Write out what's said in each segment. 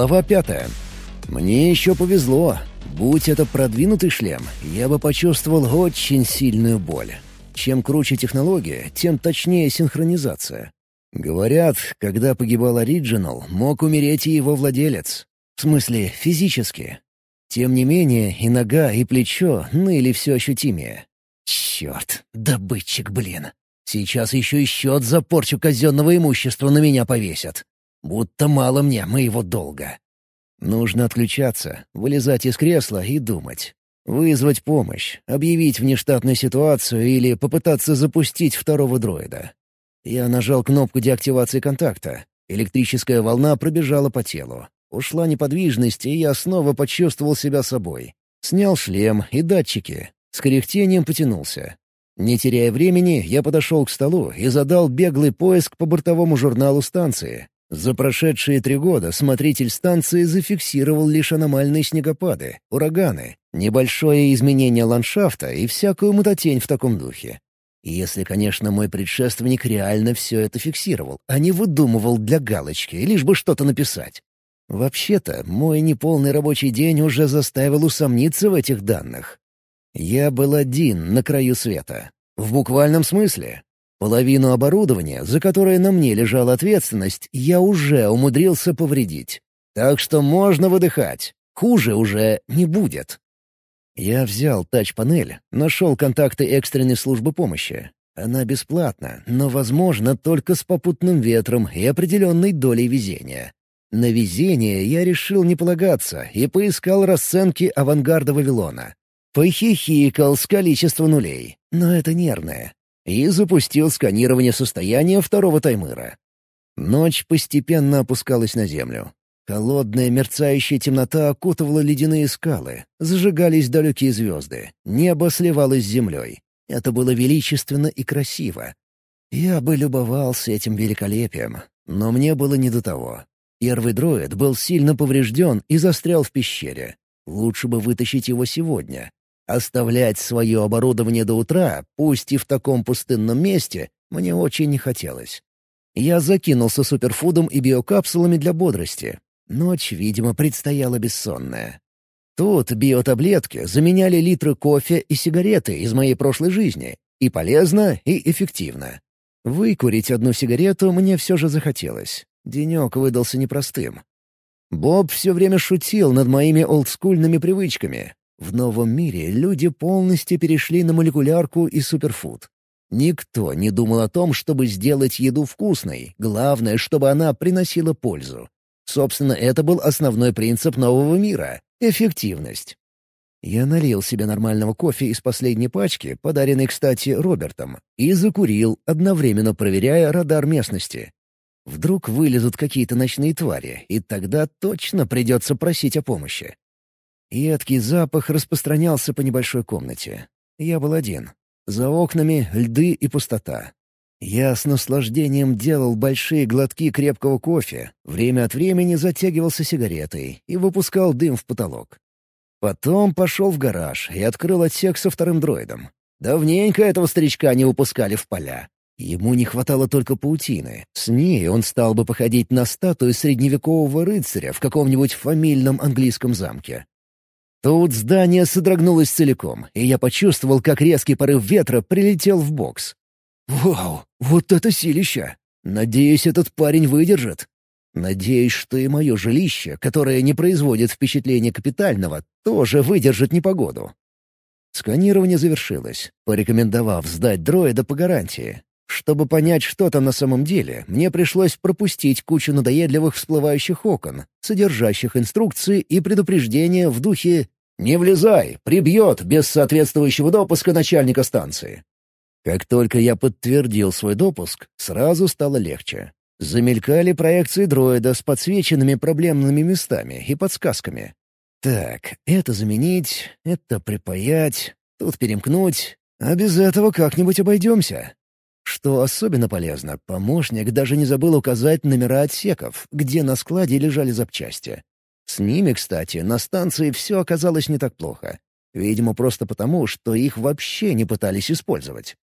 Глава пятая. Мне еще повезло. Будь это продвинутый шлем, я бы почувствовал очень сильную боль. Чем круче технология, тем точнее синхронизация. Говорят, когда погибал Оригинал, мог умереть и его владелец. В смысле, физически. Тем не менее, и нога, и плечо ныли все ощутимее. Черт, добытчик, блин. Сейчас еще и счет за порчу казенного имущества на меня повесят. Будто мало мне моего долга. Нужно отключаться, вылезать из кресла и думать. Вызвать помощь, объявить внештатную ситуацию или попытаться запустить второго дроида. Я нажал кнопку деактивации контакта. Электрическая волна пробежала по телу. Ушла неподвижность, и я снова почувствовал себя собой. Снял шлем и датчики. С кряхтением потянулся. Не теряя времени, я подошел к столу и задал беглый поиск по бортовому журналу станции. За прошедшие три года смотритель станции зафиксировал лишь аномальные снегопады, ураганы, небольшое изменение ландшафта и всякую мутатень в таком духе. Если, конечно, мой предшественник реально все это фиксировал, а не выдумывал для галочки, лишь бы что-то написать. Вообще-то, мой неполный рабочий день уже заставил усомниться в этих данных. Я был один на краю света. В буквальном смысле. Половину оборудования, за которое на мне лежала ответственность, я уже умудрился повредить. Так что можно выдыхать. Хуже уже не будет. Я взял тач-панель, нашел контакты экстренной службы помощи. Она бесплатна, но, возможно, только с попутным ветром и определенной долей везения. На везение я решил не полагаться и поискал расценки авангарда Вавилона. Похихикал с количества нулей, но это нервное и запустил сканирование состояния второго таймыра. Ночь постепенно опускалась на землю. Холодная мерцающая темнота окутывала ледяные скалы, зажигались далекие звезды, небо сливалось с землей. Это было величественно и красиво. Я бы любовался этим великолепием, но мне было не до того. Первый дроид был сильно поврежден и застрял в пещере. Лучше бы вытащить его сегодня, Оставлять свое оборудование до утра, пусть и в таком пустынном месте, мне очень не хотелось. Я закинулся суперфудом и биокапсулами для бодрости. Ночь, видимо, предстояла бессонная. Тут биотаблетки заменяли литры кофе и сигареты из моей прошлой жизни. И полезно, и эффективно. Выкурить одну сигарету мне все же захотелось. Денек выдался непростым. Боб все время шутил над моими олдскульными привычками, в новом мире люди полностью перешли на молекулярку и суперфуд. Никто не думал о том, чтобы сделать еду вкусной, главное, чтобы она приносила пользу. Собственно, это был основной принцип нового мира — эффективность. Я налил себе нормального кофе из последней пачки, подаренной, кстати, Робертом, и закурил, одновременно проверяя радар местности. Вдруг вылезут какие-то ночные твари, и тогда точно придется просить о помощи. Едкий запах распространялся по небольшой комнате. Я был один. За окнами льды и пустота. Я с наслаждением делал большие глотки крепкого кофе, время от времени затягивался сигаретой и выпускал дым в потолок. Потом пошел в гараж и открыл отсек со вторым дроидом. Давненько этого старичка не выпускали в поля. Ему не хватало только паутины. С ней он стал бы походить на статую средневекового рыцаря в каком-нибудь фамильном английском замке. Тут здание содрогнулось целиком, и я почувствовал, как резкий порыв ветра прилетел в бокс. «Вау, вот это силища! Надеюсь, этот парень выдержит. Надеюсь, что и мое жилище, которое не производит впечатления капитального, тоже выдержит непогоду». Сканирование завершилось, порекомендовав сдать дроида по гарантии. Чтобы понять, что там на самом деле, мне пришлось пропустить кучу надоедливых всплывающих окон, содержащих инструкции и предупреждения в духе «Не влезай, прибьет без соответствующего допуска начальника станции». Как только я подтвердил свой допуск, сразу стало легче. Замелькали проекции дроида с подсвеченными проблемными местами и подсказками. Так, это заменить, это припаять, тут перемкнуть, а без этого как-нибудь обойдемся. Что особенно полезно, помощник даже не забыл указать номера отсеков, где на складе лежали запчасти. С ними, кстати, на станции все оказалось не так плохо. Видимо, просто потому, что их вообще не пытались использовать.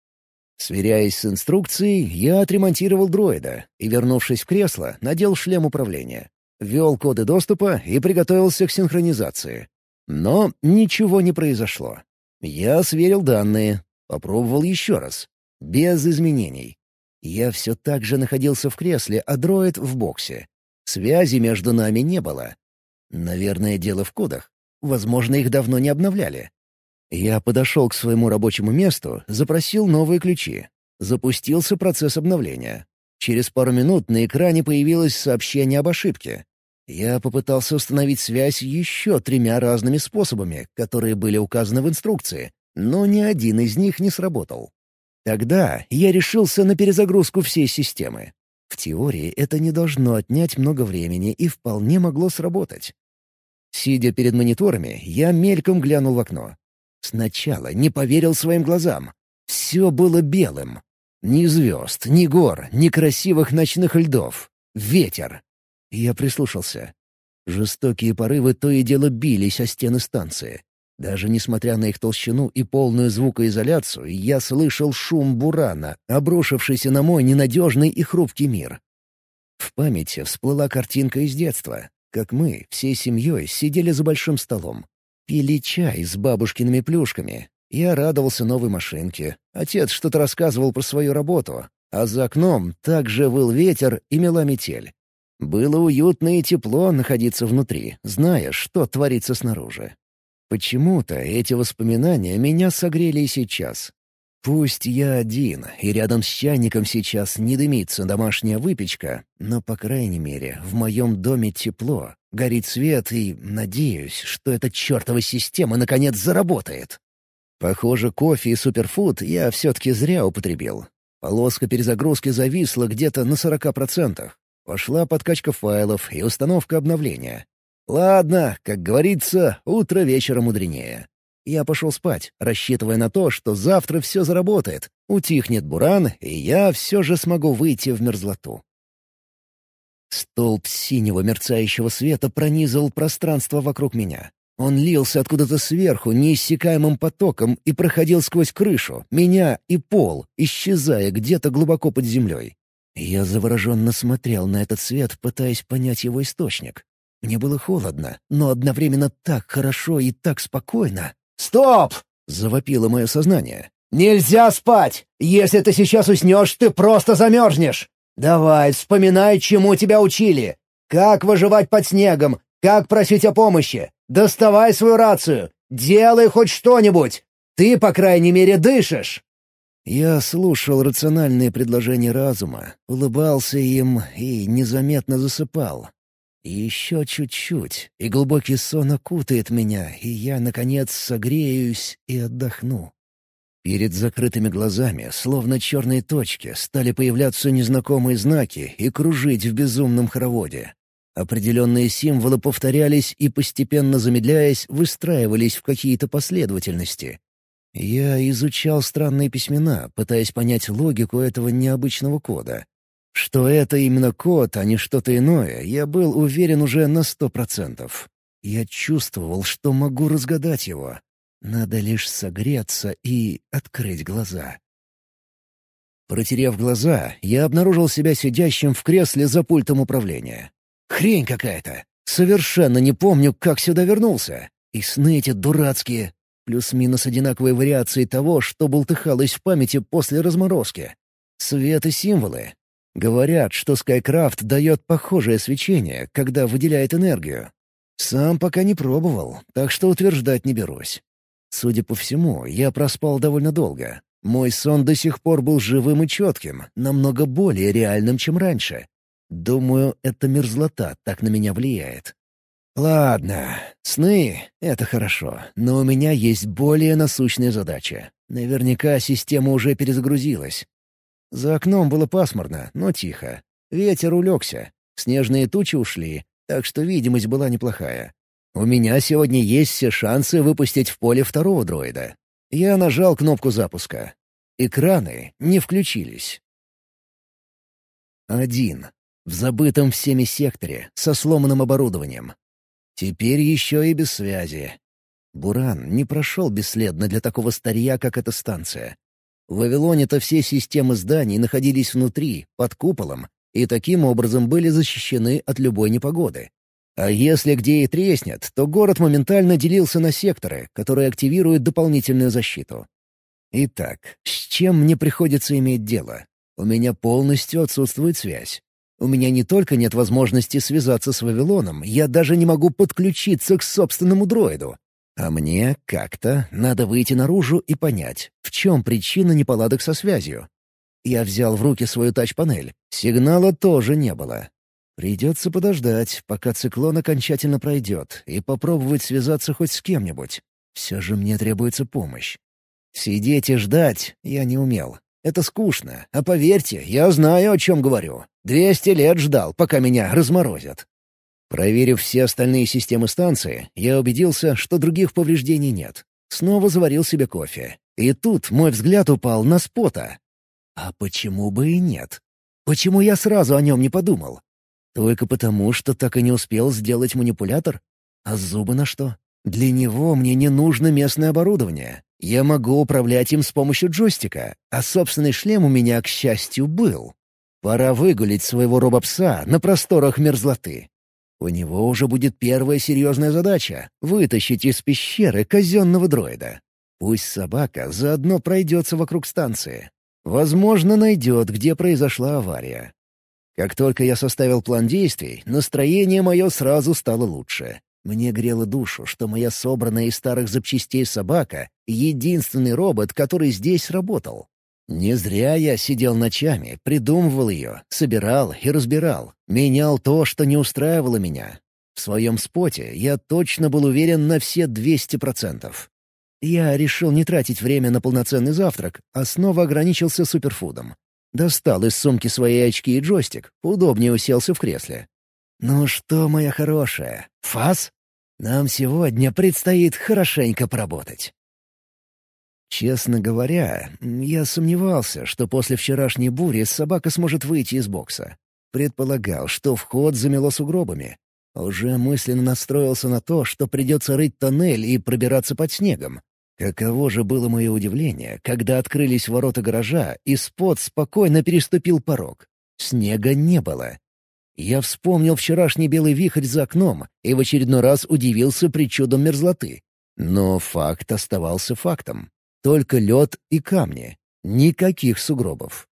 Сверяясь с инструкцией, я отремонтировал дроида и, вернувшись в кресло, надел шлем управления. ввел коды доступа и приготовился к синхронизации. Но ничего не произошло. Я сверил данные, попробовал еще раз. Без изменений. Я все так же находился в кресле, а дроид — в боксе. Связи между нами не было. Наверное, дело в кодах. Возможно, их давно не обновляли. Я подошел к своему рабочему месту, запросил новые ключи. Запустился процесс обновления. Через пару минут на экране появилось сообщение об ошибке. Я попытался установить связь еще тремя разными способами, которые были указаны в инструкции, но ни один из них не сработал. Тогда я решился на перезагрузку всей системы. В теории это не должно отнять много времени и вполне могло сработать. Сидя перед мониторами, я мельком глянул в окно. Сначала не поверил своим глазам. Все было белым. Ни звезд, ни гор, ни красивых ночных льдов. Ветер. Я прислушался. Жестокие порывы то и дело бились о стены станции. Даже несмотря на их толщину и полную звукоизоляцию, я слышал шум бурана, обрушившийся на мой ненадежный и хрупкий мир. В памяти всплыла картинка из детства, как мы, всей семьей, сидели за большим столом. Пили чай с бабушкиными плюшками. Я радовался новой машинке. Отец что-то рассказывал про свою работу. А за окном также выл ветер и мела метель. Было уютно и тепло находиться внутри, зная, что творится снаружи. Почему-то эти воспоминания меня согрели и сейчас. Пусть я один, и рядом с чайником сейчас не дымится домашняя выпечка, но, по крайней мере, в моем доме тепло, горит свет, и надеюсь, что эта чертова система наконец заработает. Похоже, кофе и суперфуд я все-таки зря употребил. Полоска перезагрузки зависла где-то на 40%. Пошла подкачка файлов и установка обновления. Ладно, как говорится, утро вечера мудренее. Я пошел спать, рассчитывая на то, что завтра все заработает, утихнет буран, и я все же смогу выйти в мерзлоту. Столб синего мерцающего света пронизывал пространство вокруг меня. Он лился откуда-то сверху неиссякаемым потоком и проходил сквозь крышу, меня и пол, исчезая где-то глубоко под землей. Я завороженно смотрел на этот свет, пытаясь понять его источник. Мне было холодно, но одновременно так хорошо и так спокойно. «Стоп!» — завопило мое сознание. «Нельзя спать! Если ты сейчас уснешь, ты просто замерзнешь! Давай, вспоминай, чему тебя учили! Как выживать под снегом, как просить о помощи! Доставай свою рацию! Делай хоть что-нибудь! Ты, по крайней мере, дышишь!» Я слушал рациональные предложения разума, улыбался им и незаметно засыпал, еще чуть-чуть, и глубокий сон окутает меня, и я, наконец, согреюсь и отдохну. Перед закрытыми глазами, словно черные точки, стали появляться незнакомые знаки и кружить в безумном хороводе. Определенные символы повторялись и, постепенно замедляясь, выстраивались в какие-то последовательности. Я изучал странные письмена, пытаясь понять логику этого необычного кода. Что это именно кот, а не что-то иное, я был уверен уже на сто процентов. Я чувствовал, что могу разгадать его. Надо лишь согреться и открыть глаза. Протерев глаза, я обнаружил себя сидящим в кресле за пультом управления. Хрень какая-то. Совершенно не помню, как сюда вернулся. И сны эти дурацкие. Плюс-минус одинаковые вариации того, что бултыхалось в памяти после разморозки. Свет и символы, Говорят, что Скайкрафт дает похожее свечение, когда выделяет энергию. Сам пока не пробовал, так что утверждать не берусь. Судя по всему, я проспал довольно долго. Мой сон до сих пор был живым и четким, намного более реальным, чем раньше. Думаю, эта мерзлота так на меня влияет. Ладно, сны — это хорошо, но у меня есть более насущная задача. Наверняка система уже перезагрузилась. За окном было пасмурно, но тихо. Ветер улегся, снежные тучи ушли, так что видимость была неплохая. У меня сегодня есть все шансы выпустить в поле второго дроида. Я нажал кнопку запуска. Экраны не включились. Один. В забытом всеми секторе, со сломанным оборудованием. Теперь еще и без связи. Буран не прошел бесследно для такого старья, как эта станция. В Вавилоне-то все системы зданий находились внутри, под куполом, и таким образом были защищены от любой непогоды. А если где и треснет, то город моментально делился на секторы, которые активируют дополнительную защиту. Итак, с чем мне приходится иметь дело? У меня полностью отсутствует связь. У меня не только нет возможности связаться с Вавилоном, я даже не могу подключиться к собственному дроиду. А мне как-то надо выйти наружу и понять, в чем причина неполадок со связью. Я взял в руки свою тач-панель. Сигнала тоже не было. Придется подождать, пока циклон окончательно пройдет, и попробовать связаться хоть с кем-нибудь. Все же мне требуется помощь. Сидеть и ждать я не умел. Это скучно, а поверьте, я знаю, о чем говорю. Двести лет ждал, пока меня разморозят. Проверив все остальные системы станции, я убедился, что других повреждений нет. Снова заварил себе кофе. И тут мой взгляд упал на спота. А почему бы и нет? Почему я сразу о нем не подумал? Только потому, что так и не успел сделать манипулятор? А зубы на что? Для него мне не нужно местное оборудование. Я могу управлять им с помощью джойстика, а собственный шлем у меня, к счастью, был. Пора выгулить своего робопса на просторах мерзлоты. У него уже будет первая серьезная задача — вытащить из пещеры казенного дроида. Пусть собака заодно пройдется вокруг станции. Возможно, найдет, где произошла авария. Как только я составил план действий, настроение мое сразу стало лучше. Мне грело душу, что моя собранная из старых запчастей собака — единственный робот, который здесь работал. Не зря я сидел ночами, придумывал ее, собирал и разбирал, менял то, что не устраивало меня. В своем споте я точно был уверен на все 200%. Я решил не тратить время на полноценный завтрак, а снова ограничился суперфудом. Достал из сумки свои очки и джойстик, удобнее уселся в кресле. «Ну что, моя хорошая, фас? Нам сегодня предстоит хорошенько поработать». Честно говоря, я сомневался, что после вчерашней бури собака сможет выйти из бокса. Предполагал, что вход замело сугробами. Уже мысленно настроился на то, что придется рыть тоннель и пробираться под снегом. Каково же было мое удивление, когда открылись ворота гаража, и спот спокойно переступил порог. Снега не было. Я вспомнил вчерашний белый вихрь за окном и в очередной раз удивился причудам мерзлоты. Но факт оставался фактом. Только лед и камни. Никаких сугробов.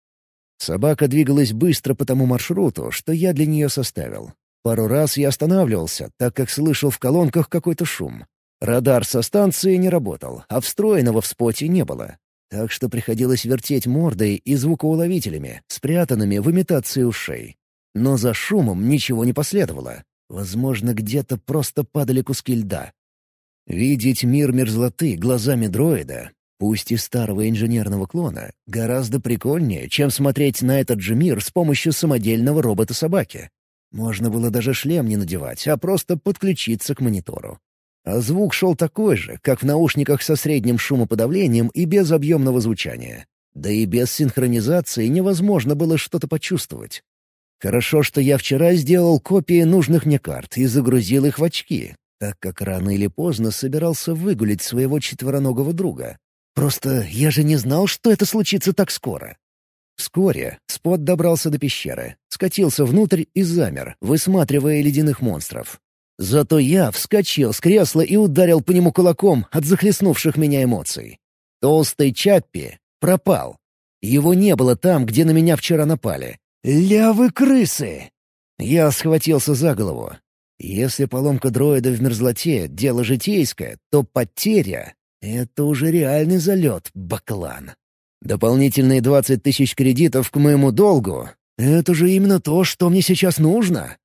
Собака двигалась быстро по тому маршруту, что я для нее составил. Пару раз я останавливался, так как слышал в колонках какой-то шум. Радар со станции не работал, а встроенного в споте не было. Так что приходилось вертеть мордой и звукоуловителями, спрятанными в имитации ушей. Но за шумом ничего не последовало. Возможно, где-то просто падали куски льда. Видеть мир мерзлоты глазами дроида пусть и старого инженерного клона, гораздо прикольнее, чем смотреть на этот же мир с помощью самодельного робота-собаки. Можно было даже шлем не надевать, а просто подключиться к монитору. А звук шел такой же, как в наушниках со средним шумоподавлением и без объемного звучания. Да и без синхронизации невозможно было что-то почувствовать. Хорошо, что я вчера сделал копии нужных мне карт и загрузил их в очки, так как рано или поздно собирался выгулить своего четвероногого друга. Просто я же не знал, что это случится так скоро. Вскоре Спот добрался до пещеры, скатился внутрь и замер, высматривая ледяных монстров. Зато я вскочил с кресла и ударил по нему кулаком от захлестнувших меня эмоций. Толстый Чаппи пропал. Его не было там, где на меня вчера напали. «Лявы крысы!» Я схватился за голову. Если поломка дроида в мерзлоте — дело житейское, то потеря это уже реальный залет, баклан. Дополнительные двадцать тысяч кредитов к моему долгу — это же именно то, что мне сейчас нужно.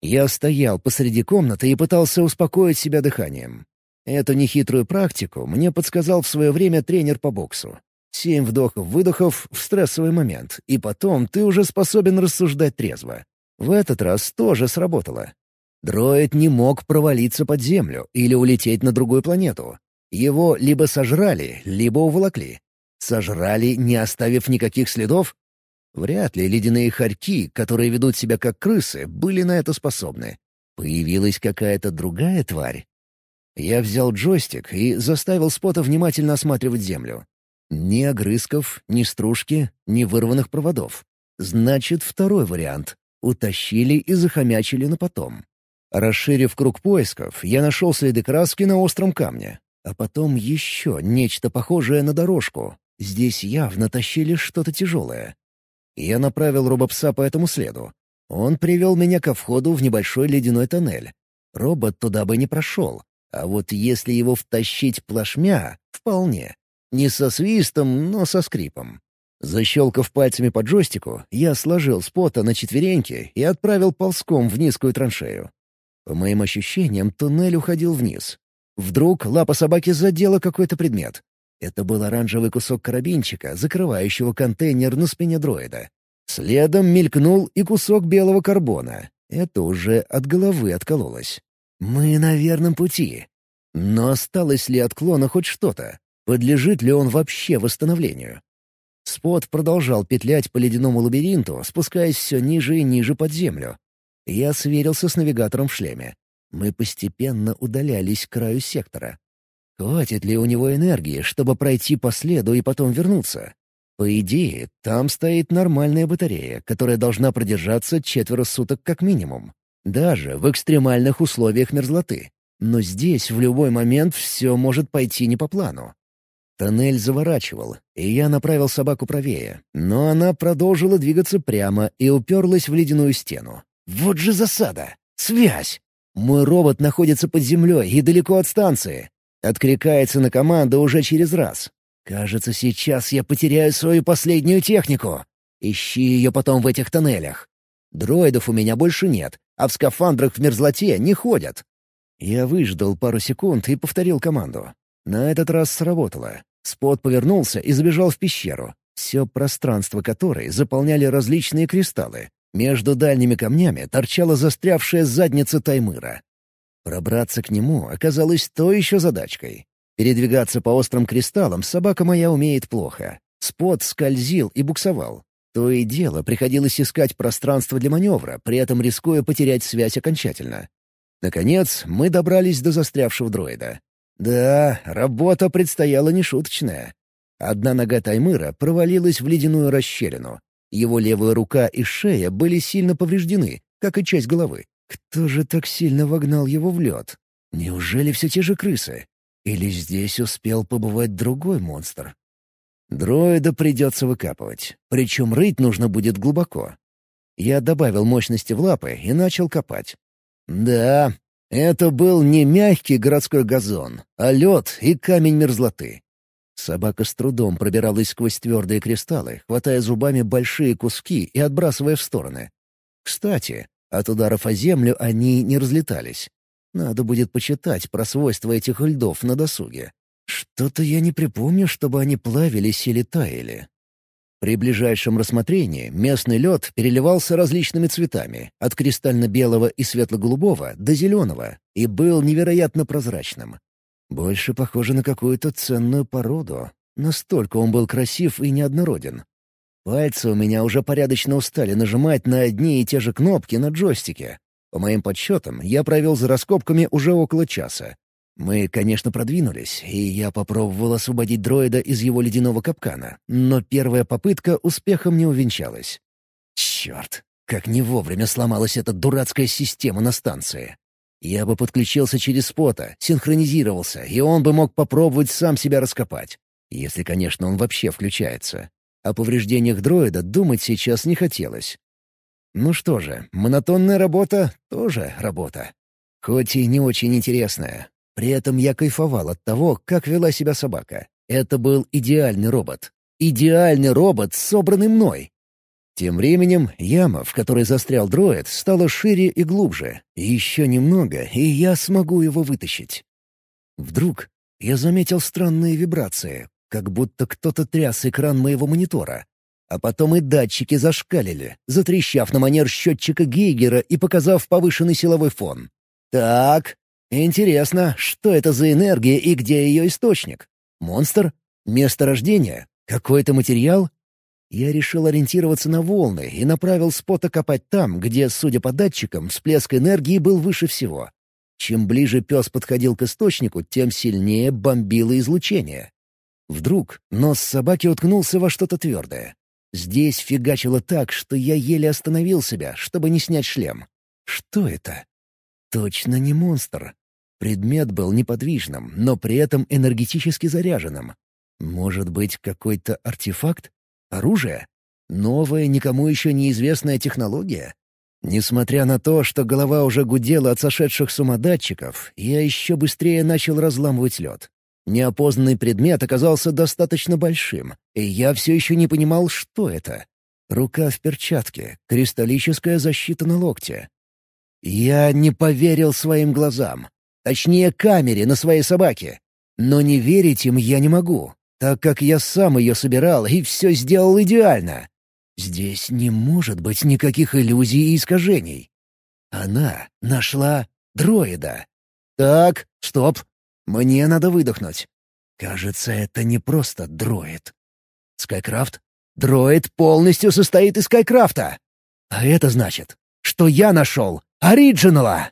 Я стоял посреди комнаты и пытался успокоить себя дыханием. Эту нехитрую практику мне подсказал в свое время тренер по боксу. Семь вдохов-выдохов в стрессовый момент, и потом ты уже способен рассуждать трезво. В этот раз тоже сработало. Дроид не мог провалиться под землю или улететь на другую планету. Его либо сожрали, либо уволокли. Сожрали, не оставив никаких следов? Вряд ли ледяные хорьки, которые ведут себя как крысы, были на это способны. Появилась какая-то другая тварь. Я взял джойстик и заставил Спота внимательно осматривать землю. Ни огрызков, ни стружки, ни вырванных проводов. Значит, второй вариант. Утащили и захомячили на потом. Расширив круг поисков, я нашел следы краски на остром камне. А потом еще нечто похожее на дорожку. Здесь явно тащили что-то тяжелое. Я направил робопса по этому следу. Он привел меня ко входу в небольшой ледяной тоннель. Робот туда бы не прошел. А вот если его втащить плашмя — вполне. Не со свистом, но со скрипом. Защелкав пальцами по джойстику, я сложил спота на четвереньки и отправил ползком в низкую траншею. По моим ощущениям, туннель уходил вниз. Вдруг лапа собаки задела какой-то предмет. Это был оранжевый кусок карабинчика, закрывающего контейнер на спине дроида. Следом мелькнул и кусок белого карбона. Это уже от головы откололось. Мы на верном пути. Но осталось ли от клона хоть что-то? Подлежит ли он вообще восстановлению? Спот продолжал петлять по ледяному лабиринту, спускаясь все ниже и ниже под землю. Я сверился с навигатором в шлеме. Мы постепенно удалялись к краю сектора. Хватит ли у него энергии, чтобы пройти по следу и потом вернуться? По идее, там стоит нормальная батарея, которая должна продержаться четверо суток как минимум. Даже в экстремальных условиях мерзлоты. Но здесь в любой момент все может пойти не по плану. Тоннель заворачивал, и я направил собаку правее, но она продолжила двигаться прямо и уперлась в ледяную стену. Вот же засада! Связь! Мой робот находится под землей и далеко от станции. Откликается на команду уже через раз. Кажется, сейчас я потеряю свою последнюю технику. Ищи ее потом в этих тоннелях. Дроидов у меня больше нет, а в скафандрах в мерзлоте не ходят. Я выждал пару секунд и повторил команду. На этот раз сработало. Спот повернулся и забежал в пещеру, все пространство которой заполняли различные кристаллы. Между дальними камнями торчала застрявшая задница Таймыра. Пробраться к нему оказалось то еще задачкой. Передвигаться по острым кристаллам собака моя умеет плохо. Спот скользил и буксовал. То и дело приходилось искать пространство для маневра, при этом рискуя потерять связь окончательно. Наконец, мы добрались до застрявшего дроида. Да, работа предстояла нешуточная. Одна нога Таймыра провалилась в ледяную расщелину. Его левая рука и шея были сильно повреждены, как и часть головы. Кто же так сильно вогнал его в лед? Неужели все те же крысы? Или здесь успел побывать другой монстр? Дроида придется выкапывать, причем рыть нужно будет глубоко. Я добавил мощности в лапы и начал копать. Да, это был не мягкий городской газон, а лед и камень мерзлоты. Собака с трудом пробиралась сквозь твердые кристаллы, хватая зубами большие куски и отбрасывая в стороны. Кстати, от ударов о землю они не разлетались. Надо будет почитать про свойства этих льдов на досуге. Что-то я не припомню, чтобы они плавились или таяли. При ближайшем рассмотрении местный лед переливался различными цветами, от кристально-белого и светло-голубого до зеленого, и был невероятно прозрачным. Больше похоже на какую-то ценную породу. Настолько он был красив и неоднороден. Пальцы у меня уже порядочно устали нажимать на одни и те же кнопки на джойстике. По моим подсчетам, я провел за раскопками уже около часа, мы, конечно, продвинулись, и я попробовал освободить дроида из его ледяного капкана, но первая попытка успехом не увенчалась. Черт, как не вовремя сломалась эта дурацкая система на станции. Я бы подключился через спота, синхронизировался, и он бы мог попробовать сам себя раскопать. Если, конечно, он вообще включается. О повреждениях дроида думать сейчас не хотелось. Ну что же, монотонная работа — тоже работа. Хоть и не очень интересная, при этом я кайфовал от того, как вела себя собака. Это был идеальный робот. Идеальный робот, собранный мной. Тем временем яма, в которой застрял дроид, стала шире и глубже. Еще немного, и я смогу его вытащить. Вдруг я заметил странные вибрации, как будто кто-то тряс экран моего монитора. А потом и датчики зашкалили, затрещав на манер счетчика Гейгера и показав повышенный силовой фон. «Так, Интересно, что это за энергия и где ее источник? Монстр? Место рождения? Какой-то материал? Я решил ориентироваться на волны и направил спота копать там, где, судя по датчикам, всплеск энергии был выше всего. Чем ближе пес подходил к источнику, тем сильнее бомбило излучение. Вдруг нос собаки уткнулся во что-то твердое. Здесь фигачило так, что я еле остановил себя, чтобы не снять шлем. Что это? Точно не монстр. Предмет был неподвижным, но при этом энергетически заряженным. Может быть, какой-то артефакт? Оружие? Новая, никому еще неизвестная технология? Несмотря на то, что голова уже гудела от сошедших с ума датчиков, я еще быстрее начал разламывать лед. Неопознанный предмет оказался достаточно большим, и я все еще не понимал, что это. Рука в перчатке, кристаллическая защита на локте. Я не поверил своим глазам. Точнее, камере на своей собаке. Но не верить им я не могу, так как я сам ее собирал и все сделал идеально. Здесь не может быть никаких иллюзий и искажений. Она нашла дроида. Так, стоп. Мне надо выдохнуть. Кажется, это не просто дроид. Скайкрафт? Дроид полностью состоит из Скайкрафта. А это значит, что я нашел оригинала.